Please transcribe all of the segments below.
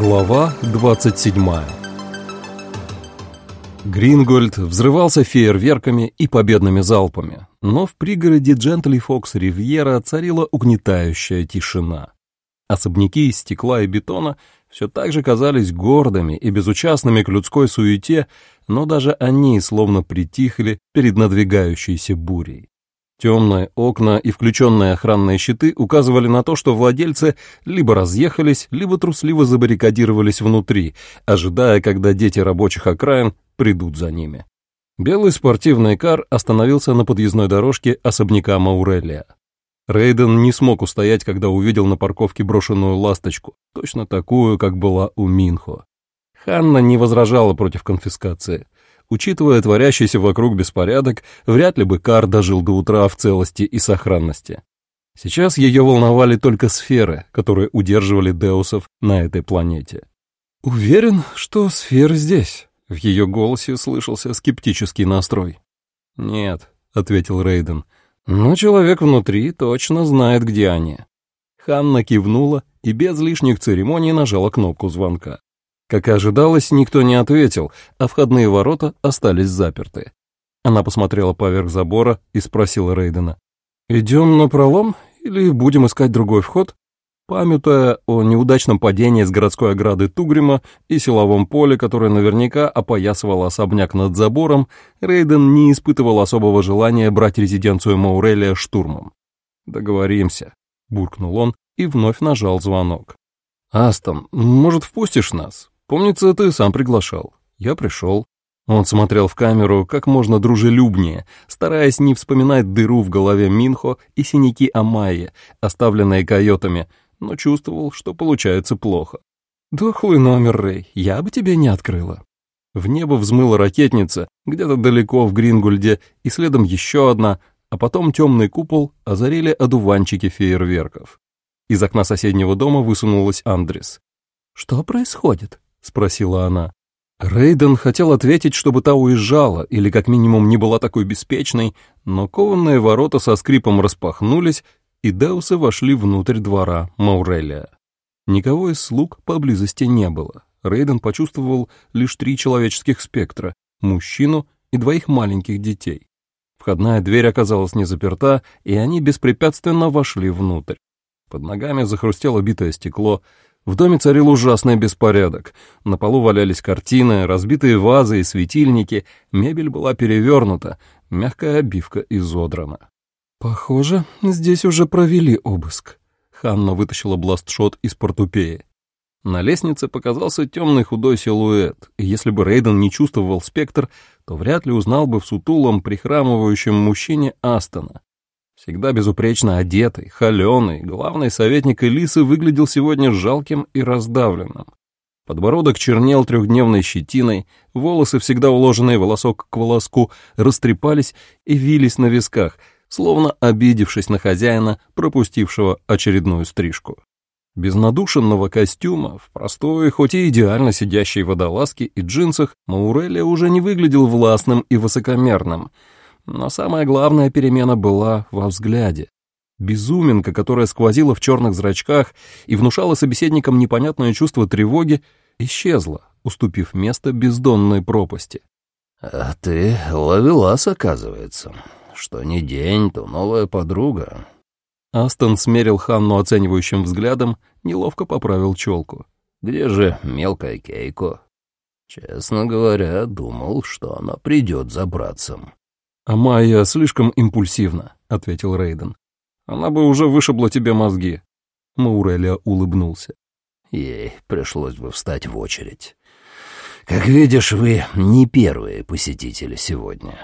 Глава 27 Грингольд взрывался фейерверками и победными залпами, но в пригороде Джентли Фокс Ривьера царила угнетающая тишина. Особняки из стекла и бетона все так же казались гордыми и безучастными к людской суете, но даже они словно притихли перед надвигающейся бурей. Темные окна и включенные охранные щиты указывали на то, что владельцы либо разъехались, либо трусливо забаррикадировались внутри, ожидая, когда дети рабочих окраин придут за ними. Белый спортивный кар остановился на подъездной дорожке особняка Маурелия. Рейден не смог устоять, когда увидел на парковке брошенную ласточку, точно такую, как была у Минхо. Ханна не возражала против конфискации. Учитывая творящийся вокруг беспорядок, вряд ли бы Кар дожил до утра в целости и сохранности. Сейчас ее волновали только сферы, которые удерживали Деусов на этой планете. «Уверен, что сферы здесь», — в ее голосе слышался скептический настрой. «Нет», — ответил Рейден, — «но человек внутри точно знает, где они». Ханна кивнула и без лишних церемоний нажала кнопку звонка. Как и ожидалось, никто не ответил, а входные ворота остались заперты. Она посмотрела поверх забора и спросила Рейдена. «Идем на пролом или будем искать другой вход?» Памятуя о неудачном падении с городской ограды Тугрима и силовом поле, которое наверняка опоясывало особняк над забором, Рейден не испытывал особого желания брать резиденцию Маурелия штурмом. «Договоримся», — буркнул он и вновь нажал звонок. «Астон, может, впустишь нас? Помнится, ты сам приглашал. Я пришел. Он смотрел в камеру как можно дружелюбнее, стараясь не вспоминать дыру в голове Минхо и синяки Амайи, оставленные койотами, но чувствовал, что получается плохо. «Дохлый номер, Рэй, я бы тебе не открыла». В небо взмыла ракетница, где-то далеко в Грингульде, и следом еще одна, а потом темный купол озарили одуванчики фейерверков. Из окна соседнего дома высунулась Андрес. «Что происходит?» — спросила она. Рейден хотел ответить, чтобы та уезжала, или как минимум не была такой беспечной, но кованные ворота со скрипом распахнулись, и Деусы вошли внутрь двора Маурелия. Никого из слуг поблизости не было. Рейден почувствовал лишь три человеческих спектра — мужчину и двоих маленьких детей. Входная дверь оказалась не заперта, и они беспрепятственно вошли внутрь. Под ногами захрустело битое стекло, в доме царил ужасный беспорядок. На полу валялись картины, разбитые вазы и светильники, мебель была перевернута, мягкая обивка изодрана. «Похоже, здесь уже провели обыск». Ханна вытащила бластшот из портупеи. На лестнице показался темный худой силуэт, и если бы Рейден не чувствовал спектр, то вряд ли узнал бы в сутулом, прихрамывающем мужчине Астона. Всегда безупречно одетый, холеный, главный советник Элисы выглядел сегодня жалким и раздавленным. Подбородок чернел трехдневной щетиной, волосы, всегда уложенные волосок к волоску, растрепались и вились на висках, словно обидевшись на хозяина, пропустившего очередную стрижку. Без надушенного костюма, в простой, хоть и идеально сидящей водолазке и джинсах, Маурелия уже не выглядел властным и высокомерным — но самая главная перемена была во взгляде. Безуминка, которая сквозила в черных зрачках и внушала собеседникам непонятное чувство тревоги, исчезла, уступив место бездонной пропасти. «А ты ловелас, оказывается. Что ни день, то новая подруга». Астон смерил Ханну оценивающим взглядом, неловко поправил челку. «Где же мелкая Кейко?» «Честно говоря, думал, что она придет за братцем». «А Майя слишком импульсивна», — ответил Рейден. «Она бы уже вышибла тебе мозги». Маурелия улыбнулся. «Ей пришлось бы встать в очередь. Как видишь, вы не первые посетители сегодня».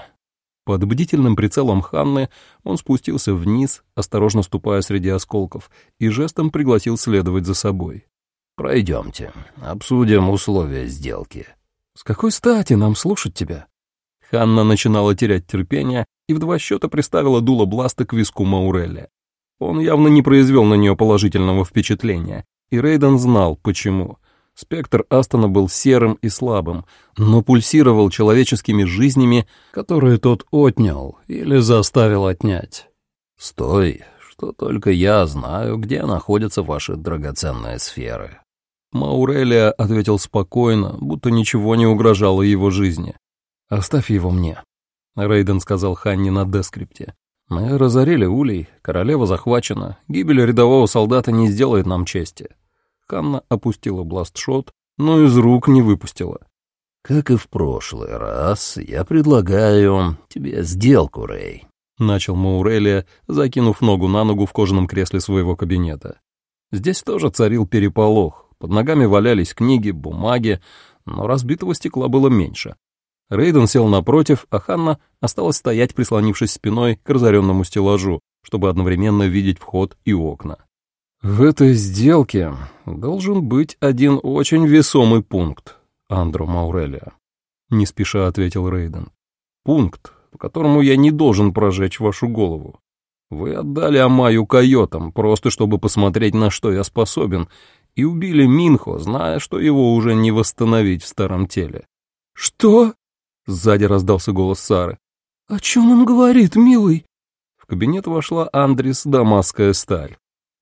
Под бдительным прицелом Ханны он спустился вниз, осторожно ступая среди осколков, и жестом пригласил следовать за собой. «Пройдемте, обсудим условия сделки». «С какой стати нам слушать тебя?» Ханна начинала терять терпение и в два счета приставила дуло бласта к виску Маурелли. Он явно не произвел на нее положительного впечатления, и Рейден знал, почему. Спектр Астона был серым и слабым, но пульсировал человеческими жизнями, которые тот отнял или заставил отнять. «Стой, что только я знаю, где находятся ваши драгоценные сферы». Маурелия ответил спокойно, будто ничего не угрожало его жизни. «Оставь его мне», — Рейден сказал Ханни на дескрипте. «Мы разорили улей, королева захвачена, гибель рядового солдата не сделает нам чести». Ханна опустила бластшот, но из рук не выпустила. «Как и в прошлый раз, я предлагаю тебе сделку, Рэй», — начал Маурелия, закинув ногу на ногу в кожаном кресле своего кабинета. Здесь тоже царил переполох. Под ногами валялись книги, бумаги, но разбитого стекла было меньше. Рейден сел напротив, а Ханна осталась стоять, прислонившись спиной к разоренному стеллажу, чтобы одновременно видеть вход и окна. «В этой сделке должен быть один очень весомый пункт, Андро Маурелия», — не спеша ответил Рейден. «Пункт, по которому я не должен прожечь вашу голову. Вы отдали Амаю койотам, просто чтобы посмотреть, на что я способен, и убили Минхо, зная, что его уже не восстановить в старом теле». «Что?» Сзади раздался голос Сары. «О чем он говорит, милый?» В кабинет вошла Андрис Дамасская сталь.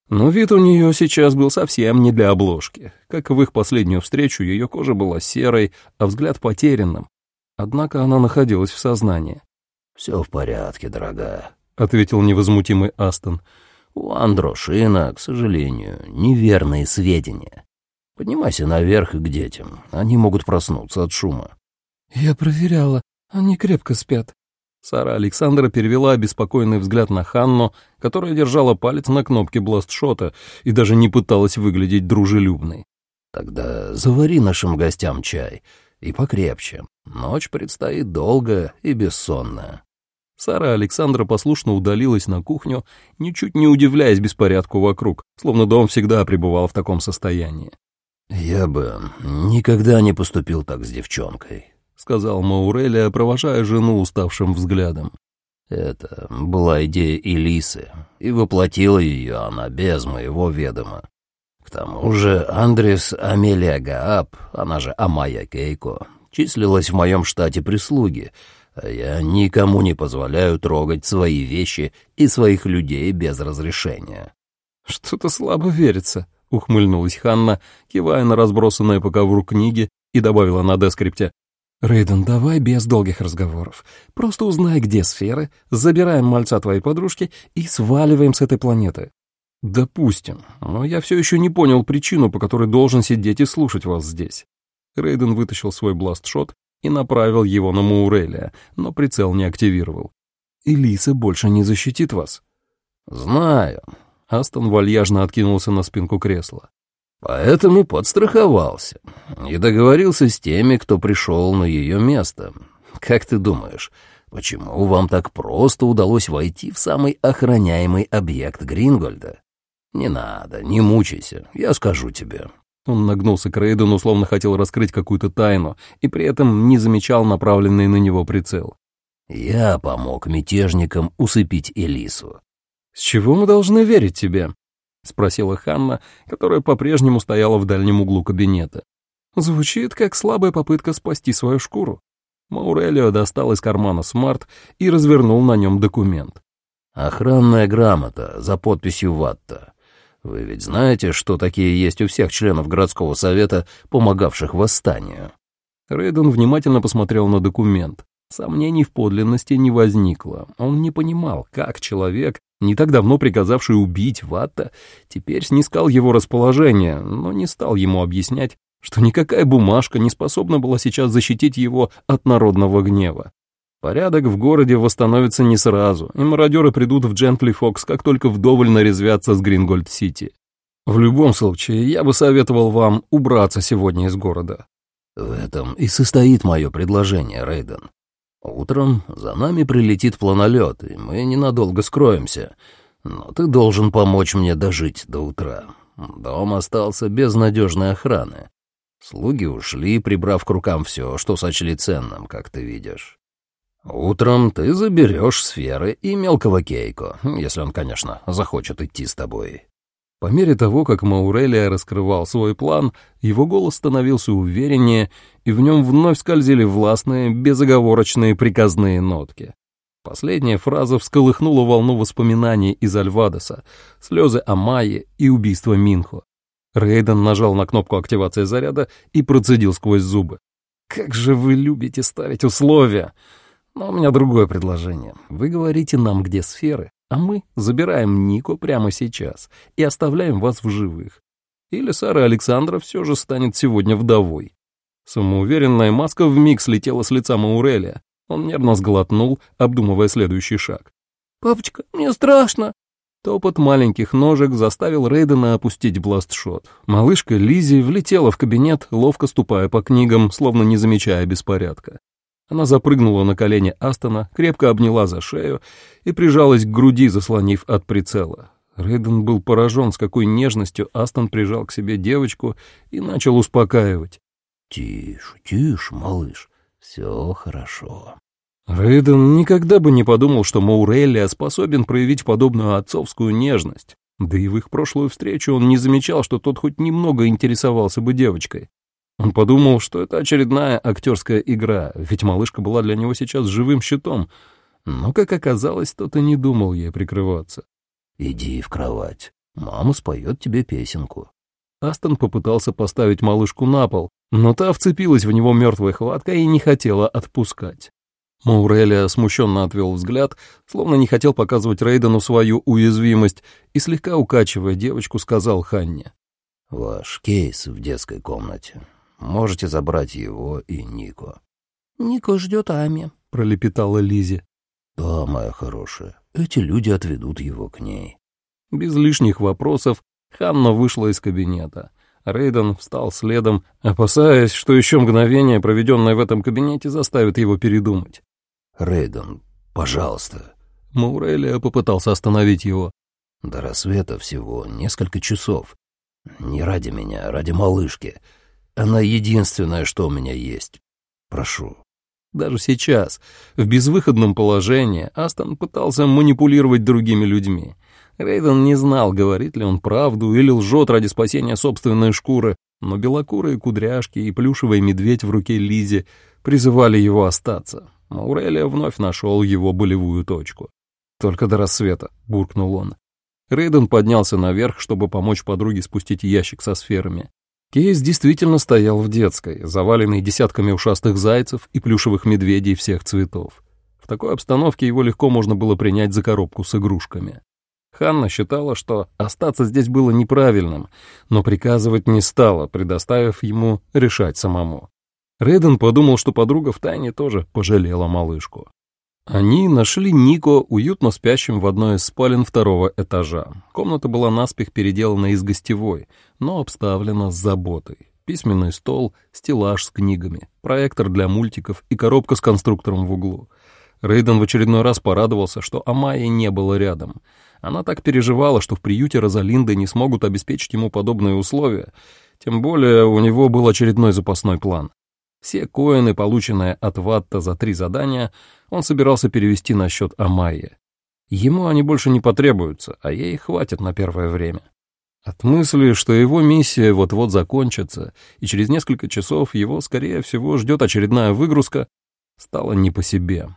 Но вид у нее сейчас был совсем не для обложки. Как в их последнюю встречу, ее кожа была серой, а взгляд потерянным. Однако она находилась в сознании. «Все в порядке, дорогая», — ответил невозмутимый Астон. «У Андрошина, к сожалению, неверные сведения. Поднимайся наверх и к детям. Они могут проснуться от шума». «Я проверяла. Они крепко спят». Сара Александра перевела обеспокоенный взгляд на Ханну, которая держала палец на кнопке бластшота и даже не пыталась выглядеть дружелюбной. «Тогда завари нашим гостям чай. И покрепче. Ночь предстоит долгая и бессонная». Сара Александра послушно удалилась на кухню, ничуть не удивляясь беспорядку вокруг, словно дом всегда пребывал в таком состоянии. «Я бы никогда не поступил так с девчонкой», — сказал Маурелия, провожая жену уставшим взглядом. «Это была идея Элисы, и воплотила ее она без моего ведома. К тому же Андрес Амелия Гааб, она же Амая Кейко, числилась в моем штате прислуги, а я никому не позволяю трогать свои вещи и своих людей без разрешения». «Что-то слабо верится», — ухмыльнулась Ханна, кивая на разбросанные по ковру книги, и добавила на дескрипте. «Рейден, давай без долгих разговоров. Просто узнай, где сферы, забираем мальца твоей подружки и сваливаем с этой планеты». «Допустим, но я все еще не понял причину, по которой должен сидеть и слушать вас здесь». Рейден вытащил свой бластшот и направил его на Маурелия, но прицел не активировал. «Элиса больше не защитит вас». «Знаю». Астон вальяжно откинулся на спинку кресла. Поэтому подстраховался и договорился с теми, кто пришел на ее место. Как ты думаешь, почему вам так просто удалось войти в самый охраняемый объект Грингольда? Не надо, не мучайся, я скажу тебе. Он нагнулся к Рейдену, словно хотел раскрыть какую-то тайну, и при этом не замечал направленный на него прицел. Я помог мятежникам усыпить Элису. «С чего мы должны верить тебе?» — спросила Ханна, которая по-прежнему стояла в дальнем углу кабинета. «Звучит, как слабая попытка спасти свою шкуру». Маурелио достал из кармана смарт и развернул на нем документ. «Охранная грамота за подписью Ватта. Вы ведь знаете, что такие есть у всех членов городского совета, помогавших восстанию?» Рейден внимательно посмотрел на документ. Сомнений в подлинности не возникло. Он не понимал, как человек, не так давно приказавший убить Ватта, теперь снискал его расположение, но не стал ему объяснять, что никакая бумажка не способна была сейчас защитить его от народного гнева. Порядок в городе восстановится не сразу, и мародеры придут в Джентли Фокс, как только вдоволь нарезвятся с Грингольд-Сити. В любом случае, я бы советовал вам убраться сегодня из города. В этом и состоит мое предложение, Рейден. Утром за нами прилетит планолет, и мы ненадолго скроемся. Но ты должен помочь мне дожить до утра. Дом остался без надежной охраны. Слуги ушли, прибрав к рукам все, что сочли ценным, как ты видишь. Утром ты заберешь сферы и мелкого Кейко, если он, конечно, захочет идти с тобой. По мере того, как Маурелия раскрывал свой план, его голос становился увереннее, и в нем вновь скользили властные, безоговорочные приказные нотки. Последняя фраза всколыхнула волну воспоминаний из Альвадоса, слезы о Майе и убийство Минхо. Рейден нажал на кнопку активации заряда и процедил сквозь зубы. «Как же вы любите ставить условия! Но у меня другое предложение. Вы говорите нам, где сферы, а мы забираем Нико прямо сейчас и оставляем вас в живых. Или Сара Александра все же станет сегодня вдовой». Самоуверенная маска вмиг слетела с лица Маурелия. Он нервно сглотнул, обдумывая следующий шаг. «Папочка, мне страшно!» Топот маленьких ножек заставил Рейдена опустить бластшот. Малышка Лизи влетела в кабинет, ловко ступая по книгам, словно не замечая беспорядка. Она запрыгнула на колени Астона, крепко обняла за шею и прижалась к груди, заслонив от прицела. Рейден был поражен, с какой нежностью Астон прижал к себе девочку и начал успокаивать. «Тише, тише, малыш, все хорошо». Рейден никогда бы не подумал, что Маурелия способен проявить подобную отцовскую нежность. Да и в их прошлую встречу он не замечал, что тот хоть немного интересовался бы девочкой. Он подумал, что это очередная актерская игра, ведь малышка была для него сейчас живым щитом. Но, как оказалось, тот и не думал ей прикрываться. «Иди в кровать. Мама споет тебе песенку». Астон попытался поставить малышку на пол, но та вцепилась в него мертвой хваткой и не хотела отпускать. Маурелия смущенно отвел взгляд, словно не хотел показывать Рейдену свою уязвимость, и слегка укачивая девочку, сказал Ханне. «Ваш кейс в детской комнате. Можете забрать его и Нико». «Нико ждет Ами», — пролепетала Лизи. «Да, моя хорошая, эти люди отведут его к ней». Без лишних вопросов Ханна вышла из кабинета. Рейден встал следом, опасаясь, что еще мгновение, проведенное в этом кабинете, заставит его передумать. «Рейден, пожалуйста». Маурелия попытался остановить его. «До рассвета всего несколько часов. Не ради меня, ради малышки. Она единственное, что у меня есть. Прошу». Даже сейчас, в безвыходном положении, Астон пытался манипулировать другими людьми. Рейден не знал, говорит ли он правду или лжет ради спасения собственной шкуры, но белокурые кудряшки и плюшевый медведь в руке Лизи призывали его остаться. Маурелия вновь нашел его болевую точку. «Только до рассвета», — буркнул он. Рейден поднялся наверх, чтобы помочь подруге спустить ящик со сферами. Кейс действительно стоял в детской, заваленный десятками ушастых зайцев и плюшевых медведей всех цветов. В такой обстановке его легко можно было принять за коробку с игрушками. Ханна считала, что остаться здесь было неправильным, но приказывать не стала, предоставив ему решать самому. Рейден подумал, что подруга втайне тоже пожалела малышку. Они нашли Нико уютно спящим в одной из спален второго этажа. Комната была наспех переделана из гостевой, но обставлена с заботой. Письменный стол, стеллаж с книгами, проектор для мультиков и коробка с конструктором в углу. Рейден в очередной раз порадовался, что Амайи не было рядом. Она так переживала, что в приюте Розалинды не смогут обеспечить ему подобные условия. Тем более у него был очередной запасной план. Все коины, полученные от Ватта за три задания, он собирался перевести на счет Амайи. Ему они больше не потребуются, а ей хватит на первое время. От мысли, что его миссия вот-вот закончится, и через несколько часов его, скорее всего, ждет очередная выгрузка, стало не по себе.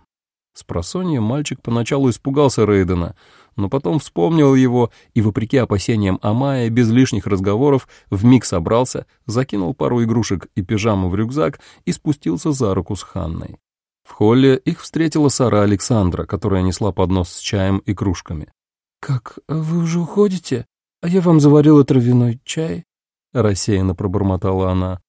С просонья мальчик поначалу испугался Рейдена, но потом вспомнил его и, вопреки опасениям Амая, без лишних разговоров, вмиг собрался, закинул пару игрушек и пижаму в рюкзак и спустился за руку с Ханной. В холле их встретила Сара Александра, которая несла поднос с чаем и кружками. «Как, вы уже уходите? А я вам заварила травяной чай?» Рассеянно пробормотала она.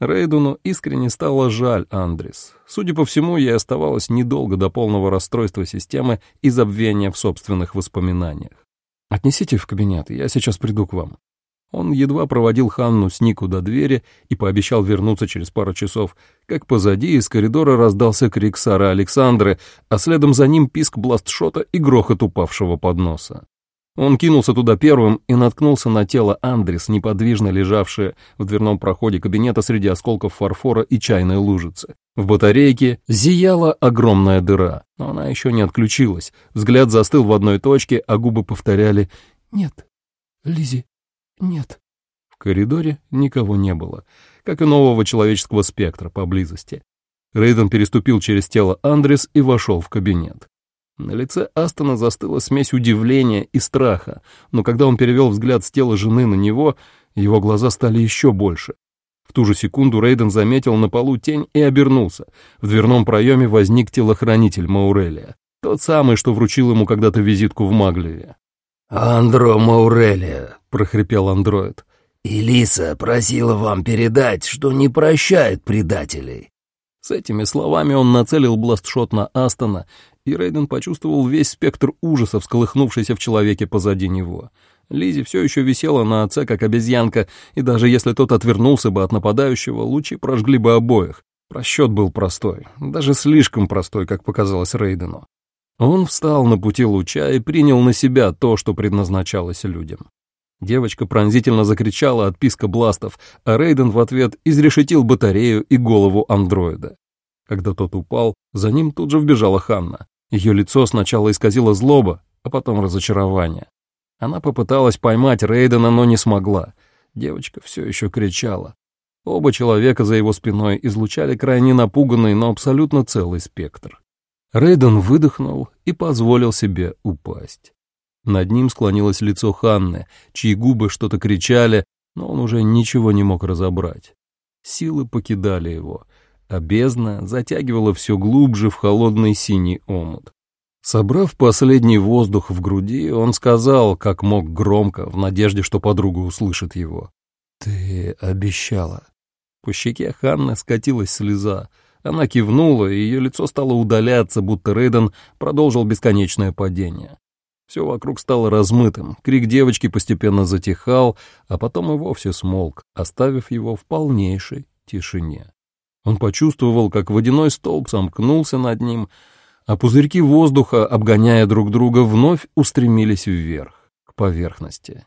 Рейдуну искренне стало жаль Андрис. Судя по всему, ей оставалось недолго до полного расстройства системы и забвения в собственных воспоминаниях. «Отнесите в кабинет, я сейчас приду к вам». Он едва проводил Ханну с Нику до двери и пообещал вернуться через пару часов, как позади из коридора раздался крик Сары Александры, а следом за ним писк бластшота и грохот упавшего подноса. Он кинулся туда первым и наткнулся на тело Андрис, неподвижно лежавшее в дверном проходе кабинета среди осколков фарфора и чайной лужицы. В батарейке зияла огромная дыра, но она еще не отключилась. Взгляд застыл в одной точке, а губы повторяли «Нет, Лизи, нет». В коридоре никого не было, как и нового человеческого спектра поблизости. Рейден переступил через тело Андрис и вошел в кабинет. На лице Астона застыла смесь удивления и страха, но когда он перевел взгляд с тела жены на него, Его глаза стали еще больше. В ту же секунду Рейден заметил на полу тень и обернулся. В дверном проеме возник телохранитель Маурелия. Тот самый, что вручил ему когда-то визитку в Маглеве. «Андро Маурелия», — прохрипел андроид. «Элиса просила вам передать, что не прощает предателей». С этими словами он нацелил бластшот на Астона, и Рейден почувствовал весь спектр ужасов, сколыхнувшийся в человеке позади него. Лизи все еще висела на отце, как обезьянка, и даже если тот отвернулся бы от нападающего, лучи прожгли бы обоих. Просчет был простой, даже слишком простой, как показалось Рейдену. Он встал на пути луча и принял на себя то, что предназначалось людям. Девочка пронзительно закричала от писка бластов, а Рейден в ответ изрешетил батарею и голову андроида. Когда тот упал, за ним тут же вбежала Ханна. Ее лицо сначала исказило злоба, а потом разочарование. Она попыталась поймать Рейдена, но не смогла. Девочка все еще кричала. Оба человека за его спиной излучали крайне напуганный, но абсолютно целый спектр. Рейден выдохнул и позволил себе упасть. Над ним склонилось лицо Ханны, чьи губы что-то кричали, но он уже ничего не мог разобрать. Силы покидали его, а бездна затягивала все глубже в холодный синий омут. Собрав последний воздух в груди, он сказал, как мог громко, в надежде, что подруга услышит его. «Ты обещала». По щеке Ханны скатилась слеза, она кивнула, и ее лицо стало удаляться, будто Рейден продолжил бесконечное падение. Все вокруг стало размытым, крик девочки постепенно затихал, а потом и вовсе смолк, оставив его в полнейшей тишине. Он почувствовал, как водяной столб сомкнулся над ним, а пузырьки воздуха, обгоняя друг друга, вновь устремились вверх, к поверхности.